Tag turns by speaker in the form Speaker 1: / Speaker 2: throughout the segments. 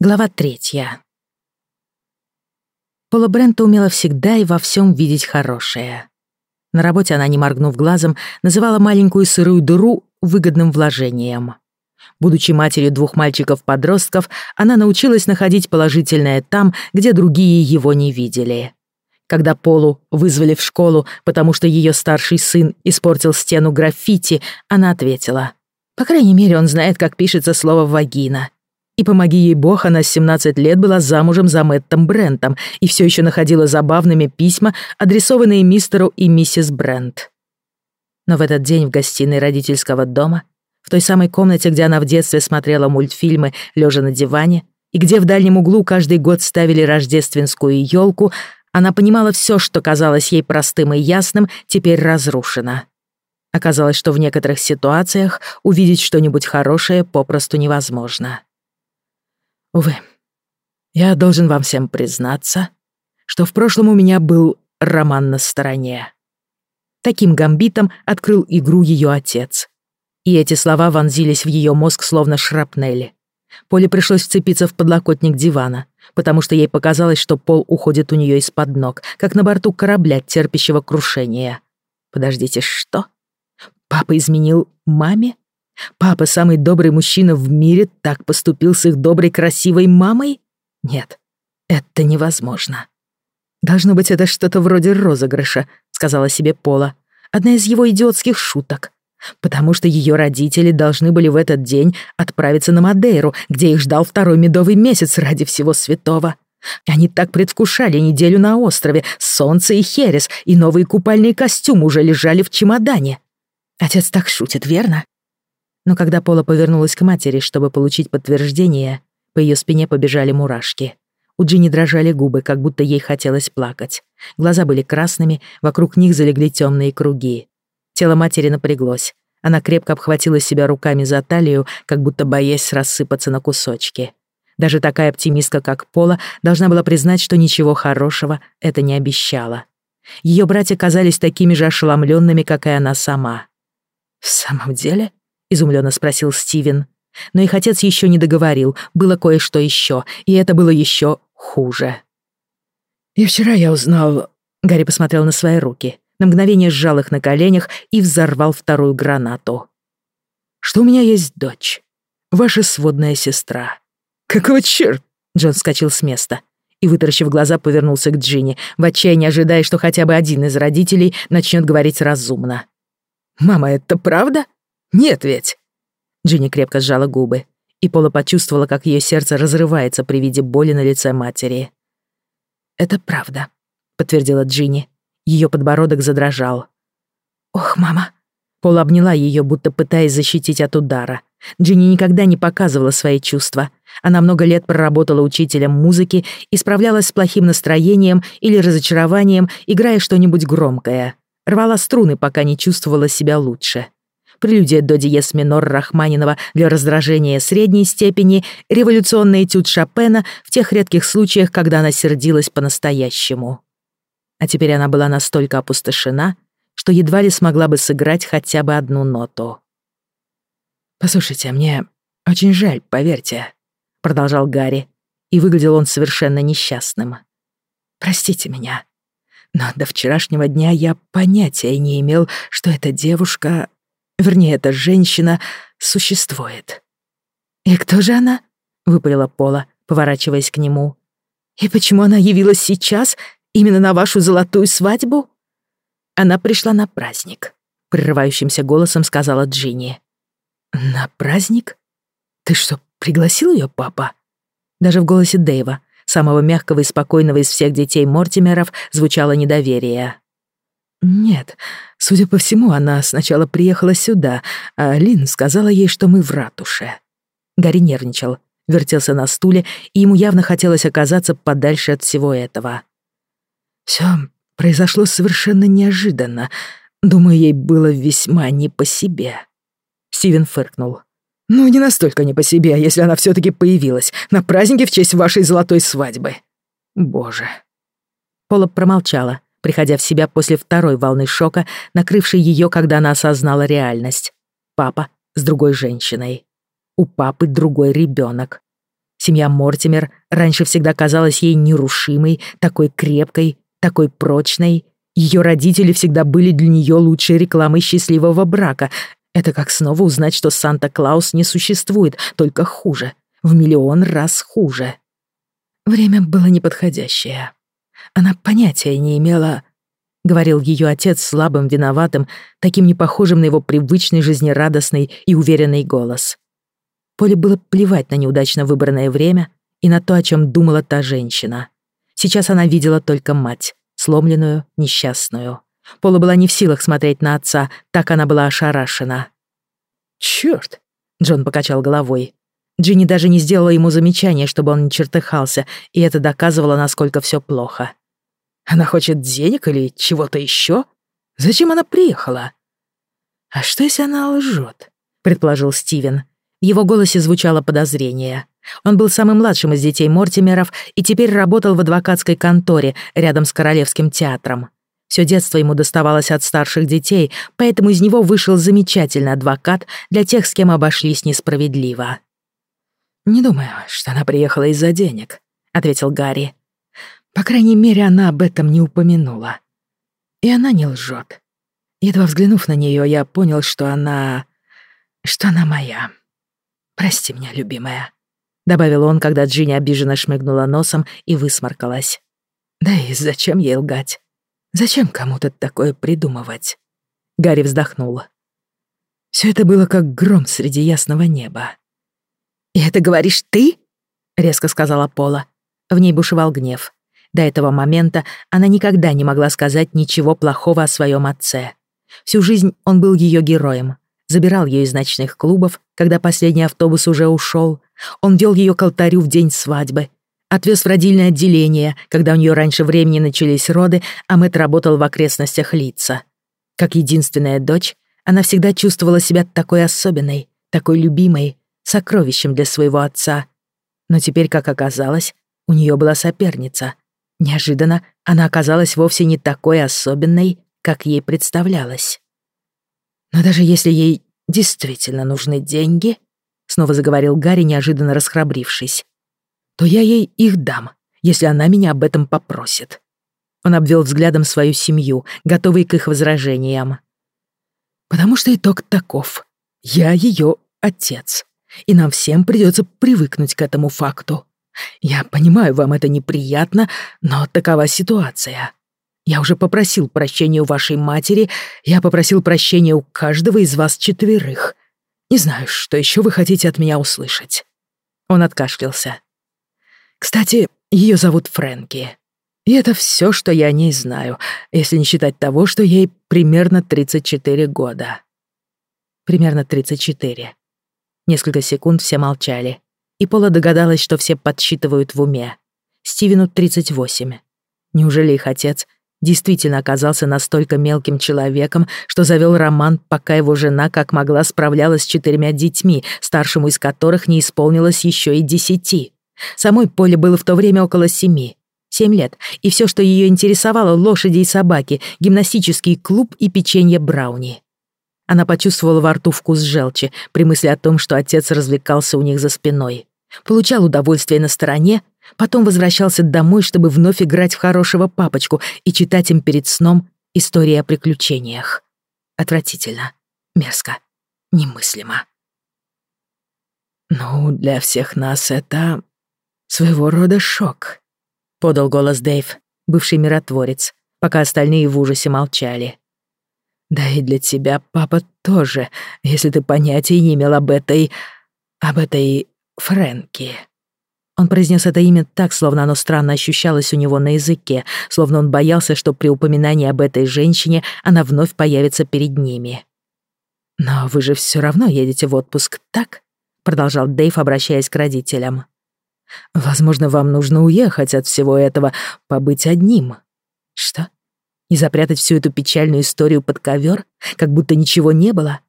Speaker 1: Глава третья. Пола Брента умела всегда и во всем видеть хорошее. На работе она, не моргнув глазом, называла маленькую сырую дыру выгодным вложением. Будучи матерью двух мальчиков-подростков, она научилась находить положительное там, где другие его не видели. Когда Полу вызвали в школу, потому что ее старший сын испортил стену граффити, она ответила. «По крайней мере, он знает, как пишется слово «вагина». И помоги ей бог, она с 17 лет была замужем за Мэттом Брентом и все еще находила забавными письма, адресованные мистеру и миссис Брент. Но в этот день в гостиной родительского дома, в той самой комнате, где она в детстве смотрела мультфильмы, лежа на диване, и где в дальнем углу каждый год ставили рождественскую елку, она понимала все, что казалось ей простым и ясным, теперь разрушено. Оказалось, что в некоторых ситуациях увидеть что-нибудь хорошее попросту невозможно. Увы, я должен вам всем признаться, что в прошлом у меня был роман на стороне. Таким гамбитом открыл игру ее отец. И эти слова вонзились в ее мозг словно шрапнели. Поле пришлось вцепиться в подлокотник дивана, потому что ей показалось, что пол уходит у нее из-под ног, как на борту корабля, терпящего крушения. Подождите, что? Папа изменил маме? Папа, самый добрый мужчина в мире, так поступил с их доброй красивой мамой? Нет, это невозможно. «Должно быть, это что-то вроде розыгрыша», — сказала себе Пола. «Одна из его идиотских шуток. Потому что ее родители должны были в этот день отправиться на Мадейру, где их ждал второй медовый месяц ради всего святого. Они так предвкушали неделю на острове, солнце и херес, и новые купальные костюмы уже лежали в чемодане. Отец так шутит, верно? Но когда Пола повернулась к матери, чтобы получить подтверждение, по ее спине побежали мурашки. У Джинни дрожали губы, как будто ей хотелось плакать. Глаза были красными, вокруг них залегли темные круги. Тело матери напряглось. Она крепко обхватила себя руками за талию, как будто боясь рассыпаться на кусочки. Даже такая оптимистка, как Пола, должна была признать, что ничего хорошего это не обещало. Ее братья казались такими же ошеломленными, как и она сама. «В самом деле?» — изумленно спросил Стивен. Но их отец еще не договорил, было кое-что еще, и это было еще хуже. «И вчера я узнал...» Гарри посмотрел на свои руки, на мгновение сжал их на коленях и взорвал вторую гранату. «Что у меня есть дочь, ваша сводная сестра». «Какого чёрт?» Джон вскочил с места и, вытаращив глаза, повернулся к Джинни, в отчаянии ожидая, что хотя бы один из родителей начнет говорить разумно. «Мама, это правда?» Нет ведь!» Джинни крепко сжала губы, и Пола почувствовала, как ее сердце разрывается при виде боли на лице матери. «Это правда», — подтвердила Джинни. Ее подбородок задрожал. «Ох, мама!» Пола обняла ее, будто пытаясь защитить от удара. Джинни никогда не показывала свои чувства. Она много лет проработала учителем музыки и справлялась с плохим настроением или разочарованием, играя что-нибудь громкое. Рвала струны, пока не чувствовала себя лучше прелюдия до диез минор Рахманинова для раздражения средней степени, революционный этюд Шопена в тех редких случаях, когда она сердилась по-настоящему. А теперь она была настолько опустошена, что едва ли смогла бы сыграть хотя бы одну ноту. «Послушайте, мне очень жаль, поверьте», — продолжал Гарри, и выглядел он совершенно несчастным. «Простите меня, но до вчерашнего дня я понятия не имел, что эта девушка Вернее, эта женщина существует. «И кто же она?» — выпалила Пола, поворачиваясь к нему. «И почему она явилась сейчас, именно на вашу золотую свадьбу?» Она пришла на праздник, — прерывающимся голосом сказала Джинни. «На праздник? Ты что, пригласил ее, папа?» Даже в голосе Дэйва, самого мягкого и спокойного из всех детей Мортимеров, звучало недоверие. «Нет, судя по всему, она сначала приехала сюда, а Лин сказала ей, что мы в ратуше». Гарри нервничал, вертелся на стуле, и ему явно хотелось оказаться подальше от всего этого. Все произошло совершенно неожиданно. Думаю, ей было весьма не по себе. Стивен фыркнул. «Ну, не настолько не по себе, если она все таки появилась на празднике в честь вашей золотой свадьбы. Боже». Пола промолчала, приходя в себя после второй волны шока, накрывшей ее, когда она осознала реальность. Папа с другой женщиной. У папы другой ребенок. Семья Мортимер раньше всегда казалась ей нерушимой, такой крепкой, такой прочной. Ее родители всегда были для нее лучшей рекламой счастливого брака. Это как снова узнать, что Санта-Клаус не существует, только хуже. В миллион раз хуже. Время было неподходящее. Она понятия не имела, — говорил ее отец слабым, виноватым, таким непохожим на его привычный, жизнерадостный и уверенный голос. Поле было плевать на неудачно выбранное время и на то, о чем думала та женщина. Сейчас она видела только мать, сломленную, несчастную. Пола была не в силах смотреть на отца, так она была ошарашена. «Чёрт!» — Джон покачал головой. Джинни даже не сделала ему замечания, чтобы он не чертыхался, и это доказывало, насколько все плохо. Она хочет денег или чего-то еще? Зачем она приехала? А что, если она лжет? предположил Стивен. В его голосе звучало подозрение. Он был самым младшим из детей Мортимеров и теперь работал в адвокатской конторе рядом с Королевским театром. Все детство ему доставалось от старших детей, поэтому из него вышел замечательный адвокат для тех, с кем обошлись несправедливо. «Не думаю, что она приехала из-за денег», — ответил Гарри. «По крайней мере, она об этом не упомянула. И она не лжет. Едва взглянув на нее, я понял, что она... что она моя. Прости меня, любимая», — добавил он, когда Джинни обиженно шмыгнула носом и высморкалась. «Да и зачем ей лгать? Зачем кому-то такое придумывать?» Гарри вздохнул. Все это было как гром среди ясного неба. «И это говоришь ты?» — резко сказала Пола. В ней бушевал гнев. До этого момента она никогда не могла сказать ничего плохого о своем отце. Всю жизнь он был ее героем. Забирал ее из ночных клубов, когда последний автобус уже ушел. Он вел ее к алтарю в день свадьбы. Отвез в родильное отделение, когда у нее раньше времени начались роды, а Мэтт работал в окрестностях лица. Как единственная дочь, она всегда чувствовала себя такой особенной, такой любимой, сокровищем для своего отца. Но теперь, как оказалось, у нее была соперница. Неожиданно она оказалась вовсе не такой особенной, как ей представлялось. Но даже если ей действительно нужны деньги, снова заговорил Гарри, неожиданно расхрабрившись, то я ей их дам, если она меня об этом попросит. Он обвел взглядом свою семью, готовый к их возражениям. Потому что итог таков. Я ее отец и нам всем придется привыкнуть к этому факту. Я понимаю, вам это неприятно, но такова ситуация. Я уже попросил прощения у вашей матери, я попросил прощения у каждого из вас четверых. Не знаю, что еще вы хотите от меня услышать». Он откашлялся. «Кстати, ее зовут Фрэнки. И это все, что я о ней знаю, если не считать того, что ей примерно 34 года». Примерно 34. Несколько секунд все молчали, и Пола догадалась, что все подсчитывают в уме. Стивену 38. Неужели их отец действительно оказался настолько мелким человеком, что завел роман, пока его жена как могла справлялась с четырьмя детьми, старшему из которых не исполнилось еще и десяти. Самой Поле было в то время около семи. Семь лет, и все, что ее интересовало, лошади и собаки, гимнастический клуб и печенье брауни. Она почувствовала во рту вкус желчи при мысли о том, что отец развлекался у них за спиной. Получал удовольствие на стороне, потом возвращался домой, чтобы вновь играть в хорошего папочку и читать им перед сном истории о приключениях. Отвратительно, мерзко, немыслимо. «Ну, для всех нас это своего рода шок», — подал голос Дэйв, бывший миротворец, пока остальные в ужасе молчали. Да и для тебя, папа, тоже, если ты понятия не имел об этой... об этой Фрэнки». Он произнес это имя так, словно оно странно ощущалось у него на языке, словно он боялся, что при упоминании об этой женщине она вновь появится перед ними. «Но вы же все равно едете в отпуск, так?» — продолжал Дэйв, обращаясь к родителям. «Возможно, вам нужно уехать от всего этого, побыть одним». «Что? и запрятать всю эту печальную историю под ковер, как будто ничего не было?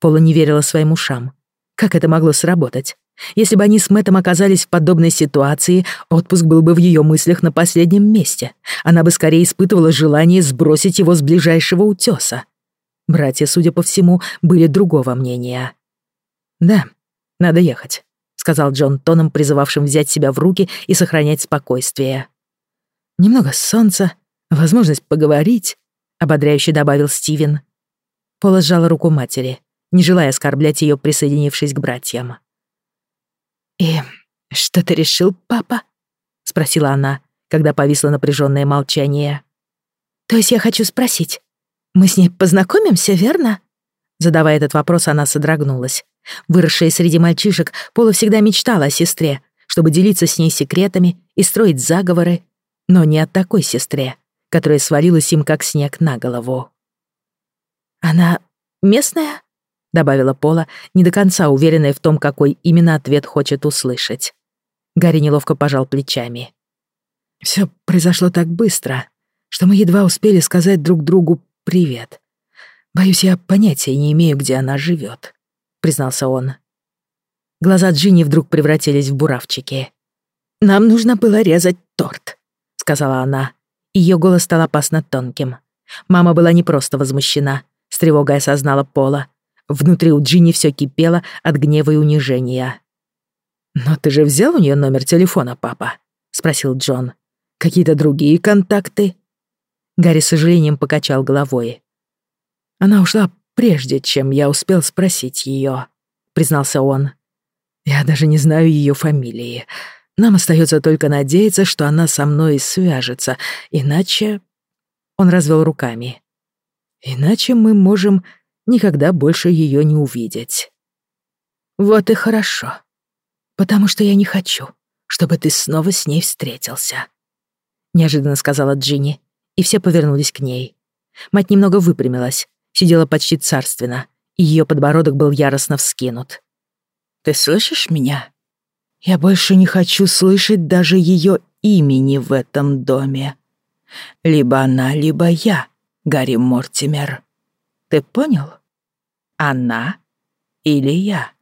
Speaker 1: Пола не верила своим ушам. Как это могло сработать? Если бы они с Мэттом оказались в подобной ситуации, отпуск был бы в ее мыслях на последнем месте. Она бы скорее испытывала желание сбросить его с ближайшего утеса. Братья, судя по всему, были другого мнения. «Да, надо ехать», — сказал Джон тоном, призывавшим взять себя в руки и сохранять спокойствие. «Немного солнца, возможность поговорить», — ободряюще добавил Стивен. Пола сжала руку матери, не желая оскорблять ее, присоединившись к братьям. «И что ты решил, папа?» — спросила она, когда повисло напряженное молчание. «То есть я хочу спросить, мы с ней познакомимся, верно?» Задавая этот вопрос, она содрогнулась. Выросшая среди мальчишек, Пола всегда мечтала о сестре, чтобы делиться с ней секретами и строить заговоры, но не о такой сестре, которая свалилась им как снег на голову. «Она местная?» — добавила Пола, не до конца уверенная в том, какой именно ответ хочет услышать. Гарри неловко пожал плечами. Все произошло так быстро, что мы едва успели сказать друг другу «привет». Боюсь, я понятия не имею, где она живет, признался он. Глаза Джинни вдруг превратились в буравчики. «Нам нужно было резать торт», — сказала она. Ее голос стал опасно тонким. Мама была не просто возмущена, с тревогой осознала Пола. Внутри у Джинни все кипело от гнева и унижения. «Но ты же взял у нее номер телефона, папа?» — спросил Джон. «Какие-то другие контакты?» Гарри с сожалением покачал головой. Она ушла прежде, чем я успел спросить ее, признался он. Я даже не знаю ее фамилии. Нам остается только надеяться, что она со мной свяжется, иначе... Он развел руками. Иначе мы можем никогда больше ее не увидеть. Вот и хорошо. Потому что я не хочу, чтобы ты снова с ней встретился. Неожиданно сказала Джинни, и все повернулись к ней. Мать немного выпрямилась, сидела почти царственно, и ее подбородок был яростно вскинут. «Ты слышишь меня? Я больше не хочу слышать даже ее имени в этом доме. Либо она, либо я, Гарри Мортимер. Ты понял? Она или я?»